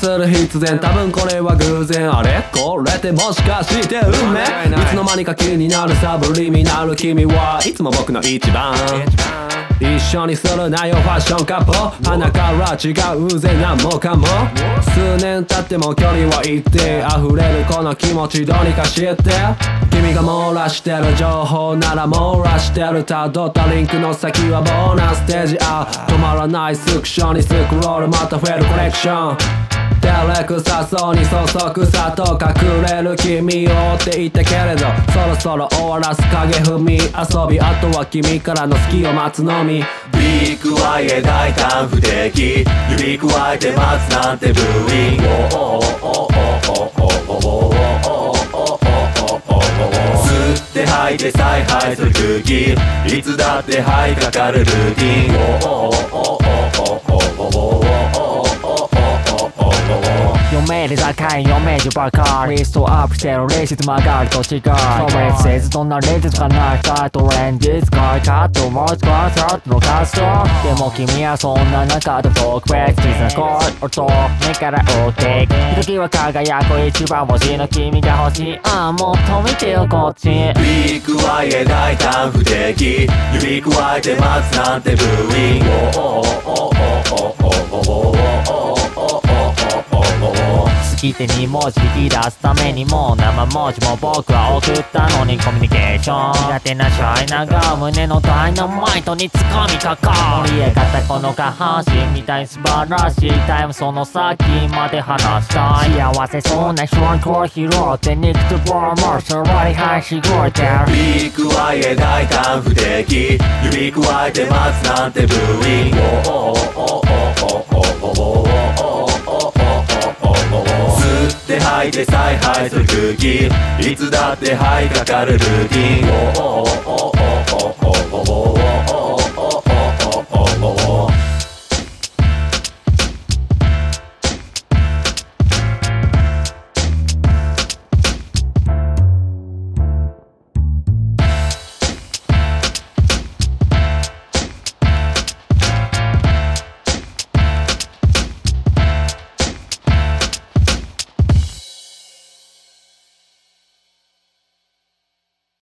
する必然多分これは偶然あれこれってもしかして運命？いつの間にか気になるサブリミナル君はいつも僕の一番。一緒にするなよファッションカップ鼻から違うぜ何もかも。数年経っても距離は一定溢れるこの気持ちどうにか知って。君が漏らしてる情報なら網羅してる辿ったリンクの先はボーナスステージ。あ止まらないスクショにスクロールまた増えるコレクション照れくさそうにそそくさと隠れる君を追っていたけれどそろそろ終わらす影踏み遊びあとは君からの好きを待つのみ。ビークワイへ大胆不敵。指くわえて待つなんてブーイング。吸って吐いて采配する空気いつだって這いかかるルーティン読める高い読めるばかりリストアップしてるレーシズ曲がると違うそれせずどんなレーズとかないかトレンジ使いカットもう使わさっのカストでも君はそんな中で僕は小さな声音目から追っていく時は輝く一番文字の君が欲しいああもっと見てよこっちビークワイへ大胆不敵指くわえて待つなんてブーイン好きて2文字引き出すためにも生文字も僕は送ったのにコミュニケーション苦手なシャイナが胸のダイナマイトに掴みかかる盛り上がったこの下半身みたいに素晴らしいタイムその先まで話したい。幸せそうなショーコー拾って肉とボーマーそわりはしごいてるビークワイへ大胆不敵指くわえて待つなんてブーイングして吐いて采配する空気いつだって這いかかるルーティン